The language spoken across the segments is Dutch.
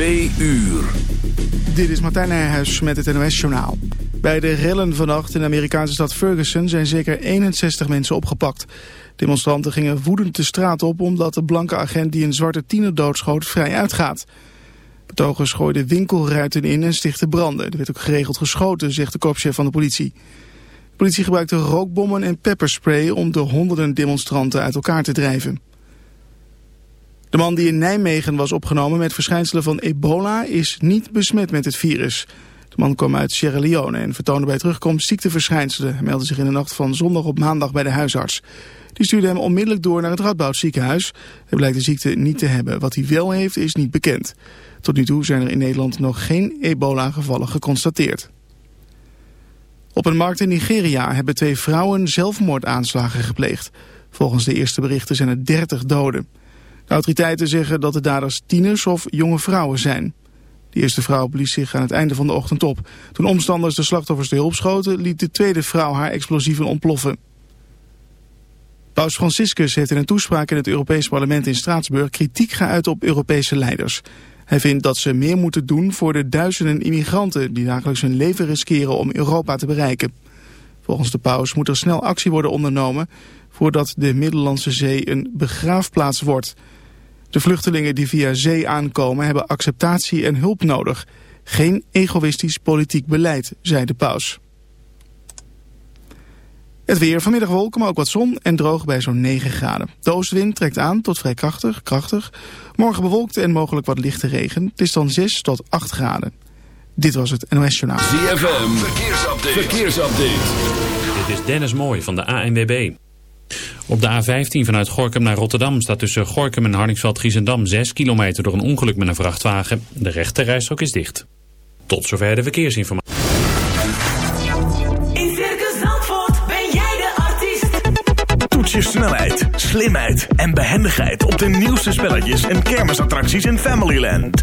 Twee uur. Dit is Martijn Nijhuis met het NOS-journaal. Bij de rellen vannacht in de Amerikaanse stad Ferguson zijn zeker 61 mensen opgepakt. Demonstranten gingen woedend de straat op omdat de blanke agent die een zwarte tiener doodschoot vrij uitgaat. Betogers gooiden winkelruiten in en stichten branden. Er werd ook geregeld geschoten, zegt de korpschef van de politie. De politie gebruikte rookbommen en pepperspray om de honderden demonstranten uit elkaar te drijven. De man die in Nijmegen was opgenomen met verschijnselen van ebola is niet besmet met het virus. De man kwam uit Sierra Leone en vertoonde bij terugkomst ziekteverschijnselen. Hij meldde zich in de nacht van zondag op maandag bij de huisarts. Die stuurde hem onmiddellijk door naar het Radboud ziekenhuis. Hij blijkt de ziekte niet te hebben. Wat hij wel heeft is niet bekend. Tot nu toe zijn er in Nederland nog geen ebola-gevallen geconstateerd. Op een markt in Nigeria hebben twee vrouwen zelfmoordaanslagen gepleegd. Volgens de eerste berichten zijn er 30 doden. Autoriteiten zeggen dat de daders tieners of jonge vrouwen zijn. De eerste vrouw blies zich aan het einde van de ochtend op. Toen omstanders de slachtoffers de hulp schoten, liet de tweede vrouw haar explosieven ontploffen. Paus Franciscus heeft in een toespraak in het Europees Parlement in Straatsburg kritiek geuit op Europese leiders. Hij vindt dat ze meer moeten doen voor de duizenden immigranten die dagelijks hun leven riskeren om Europa te bereiken. Volgens de paus moet er snel actie worden ondernomen voordat de Middellandse Zee een begraafplaats wordt. De vluchtelingen die via zee aankomen hebben acceptatie en hulp nodig. Geen egoïstisch politiek beleid, zei de paus. Het weer vanmiddag wolken, maar ook wat zon en droog bij zo'n 9 graden. De oostenwind trekt aan tot vrij krachtig, krachtig. Morgen bewolkt en mogelijk wat lichte regen. Het is dan 6 tot 8 graden. Dit was het NOS Journaal. ZFM, verkeersupdate. verkeersupdate. Dit is Dennis Mooij van de ANWB. Op de A15 vanuit Gorkum naar Rotterdam staat tussen Gorkum en Harningsveld-Giezendam 6 kilometer door een ongeluk met een vrachtwagen. De rechterrijstrook is dicht. Tot zover de verkeersinformatie. In Circus Zandvoort ben jij de artiest. Toets je snelheid, slimheid en behendigheid op de nieuwste spelletjes en kermisattracties in Familyland.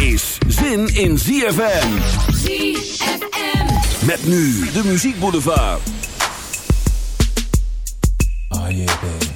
is zin in ZFM. ZFM. Met nu de muziekboulevard. Oh yeah, baby.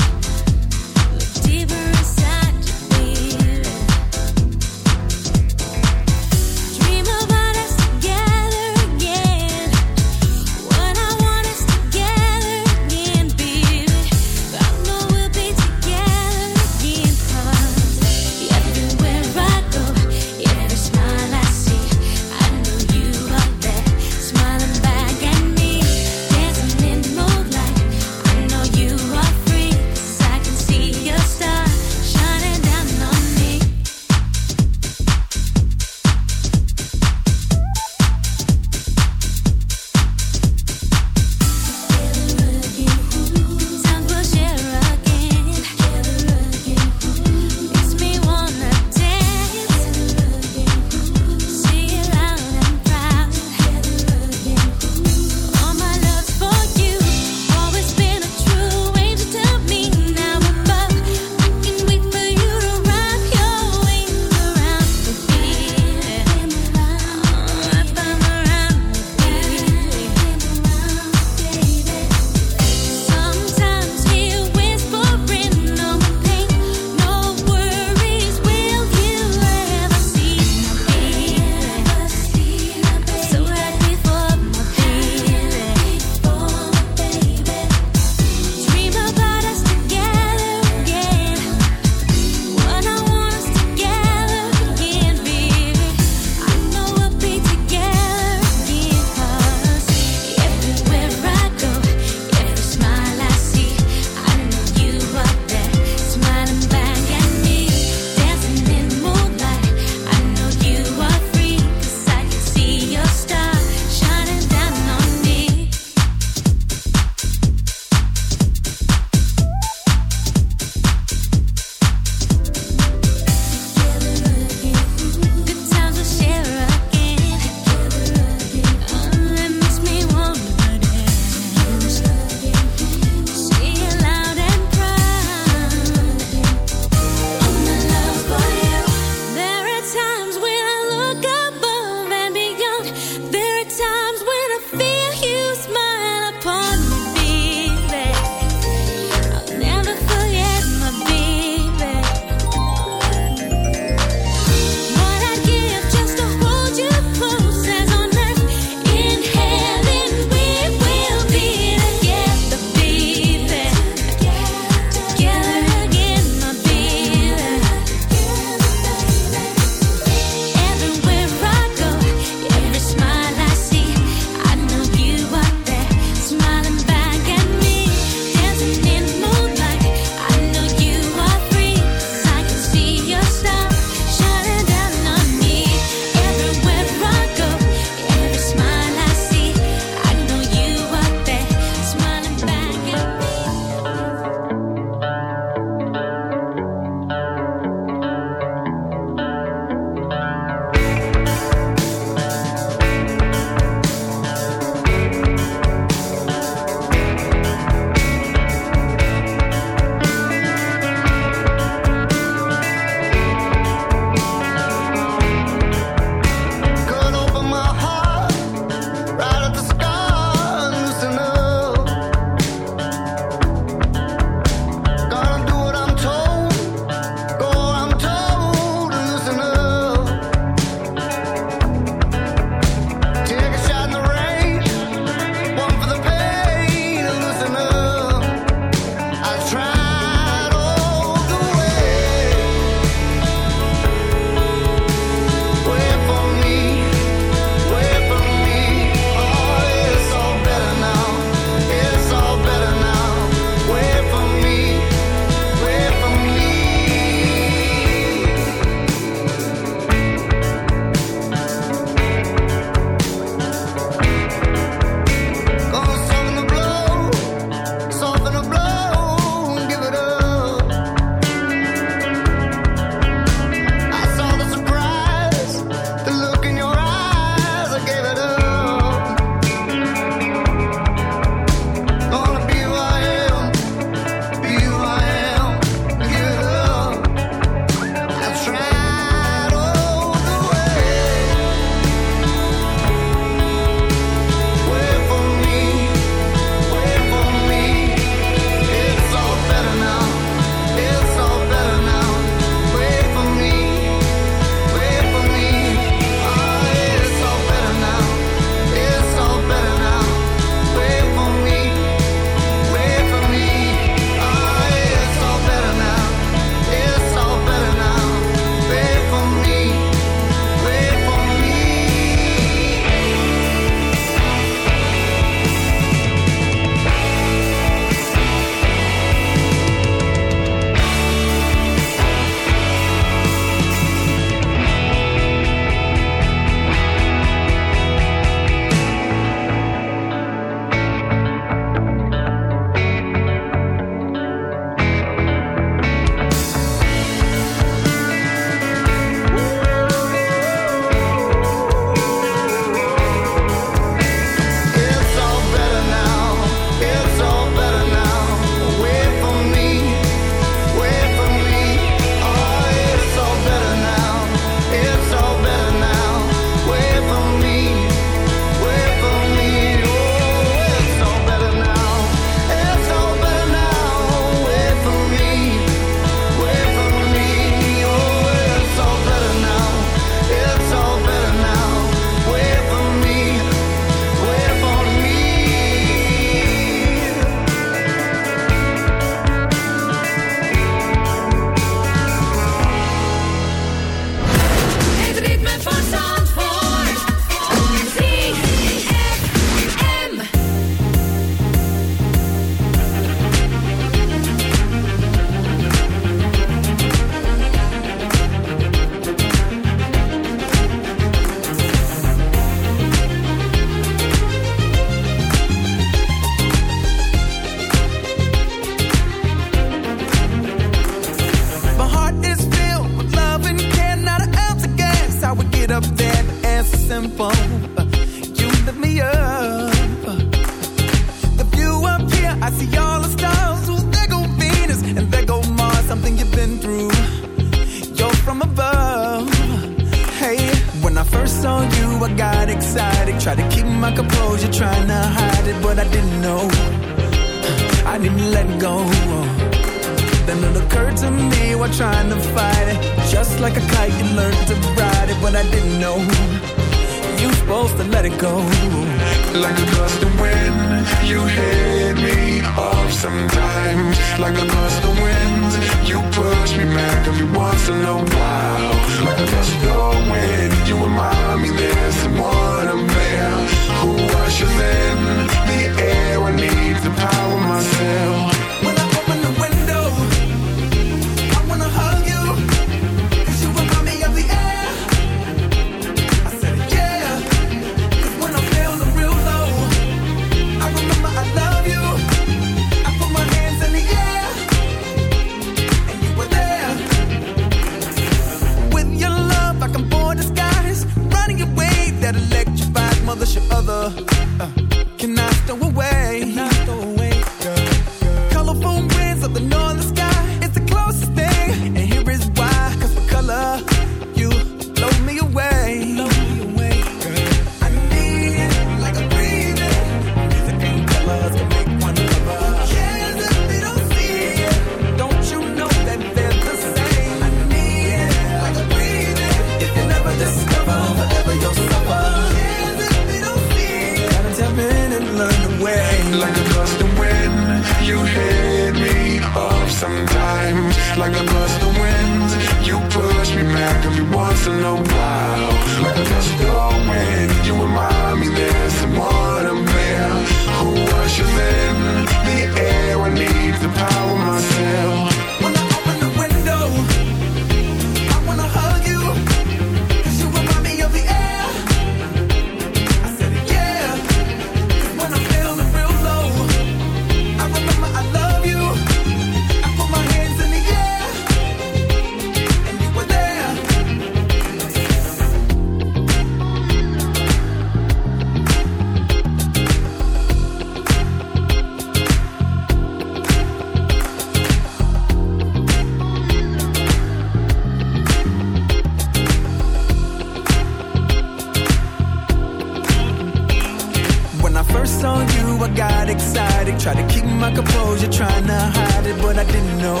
excited. Try to keep my composure, trying to hide it, but I didn't know.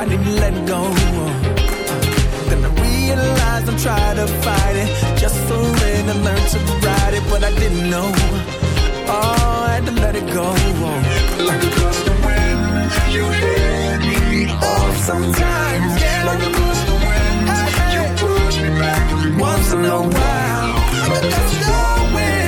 I didn't let go. Then I realized I'm trying to fight it. Just surrender, learn to ride it, but I didn't know. Oh, I had to let it go. Like a gust of wind, you hit me off sometimes. Yeah. Like a gust of wind, you push me back once in a while. Like a gust of wind.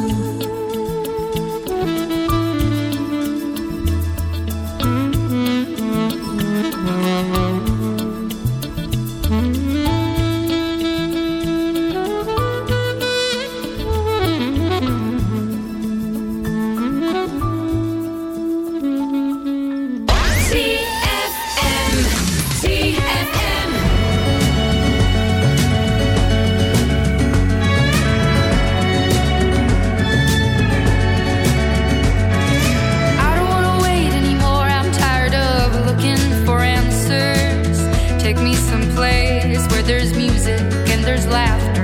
There's music and there's laughter.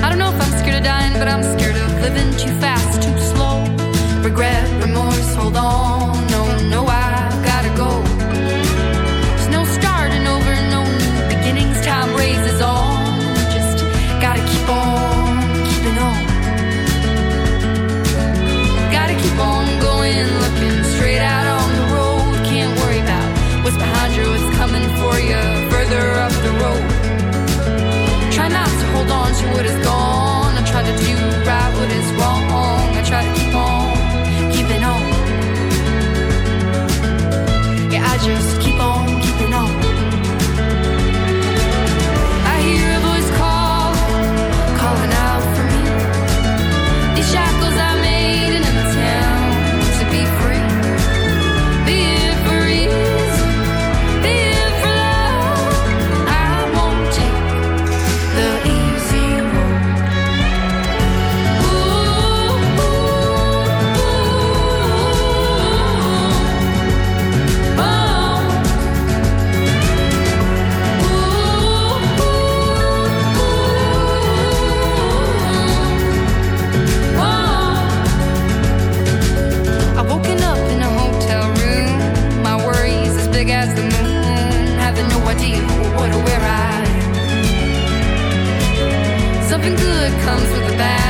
I don't know if I'm scared of dying, but I'm scared of living too fast, too slow. Regret, remorse, hold on. you would good comes with the bad.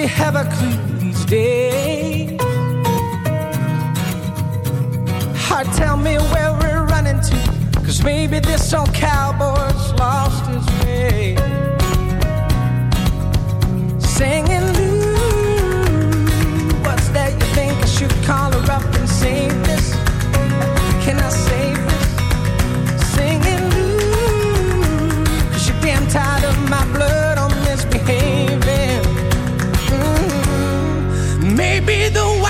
we have a clue Clean's Day. Heart, tell me where we're running to, cause maybe this old cowboy's lost his way. Singing, Lou, what's that you think I should call her up and sing? be the one.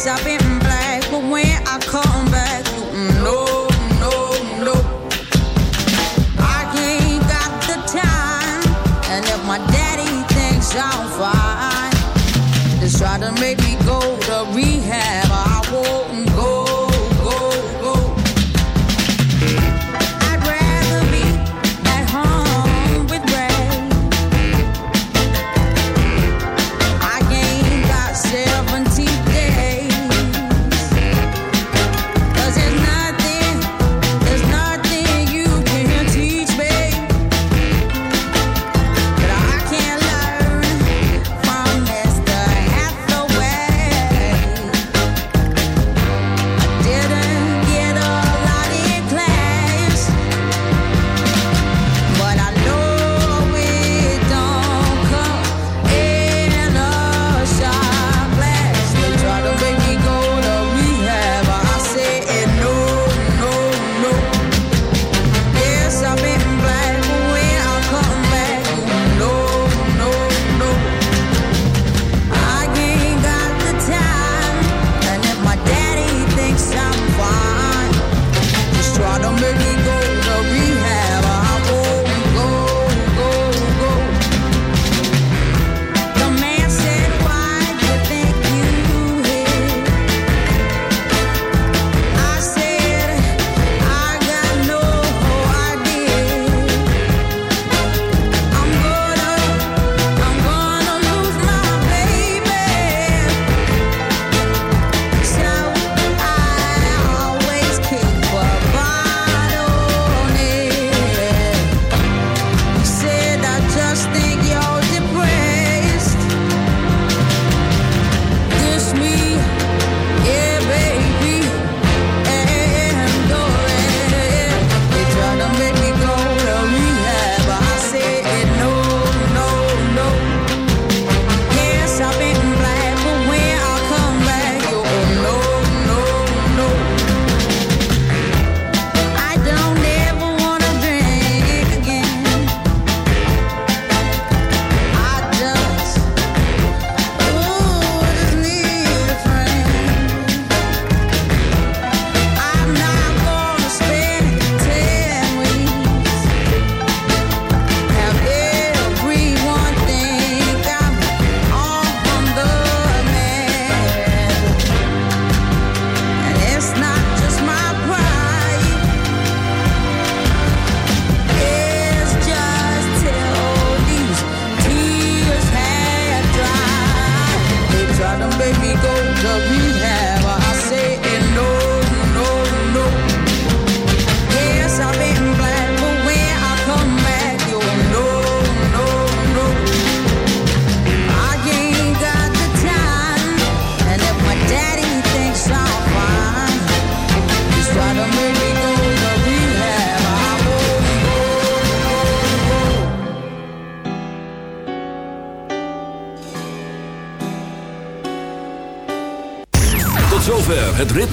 Stop it.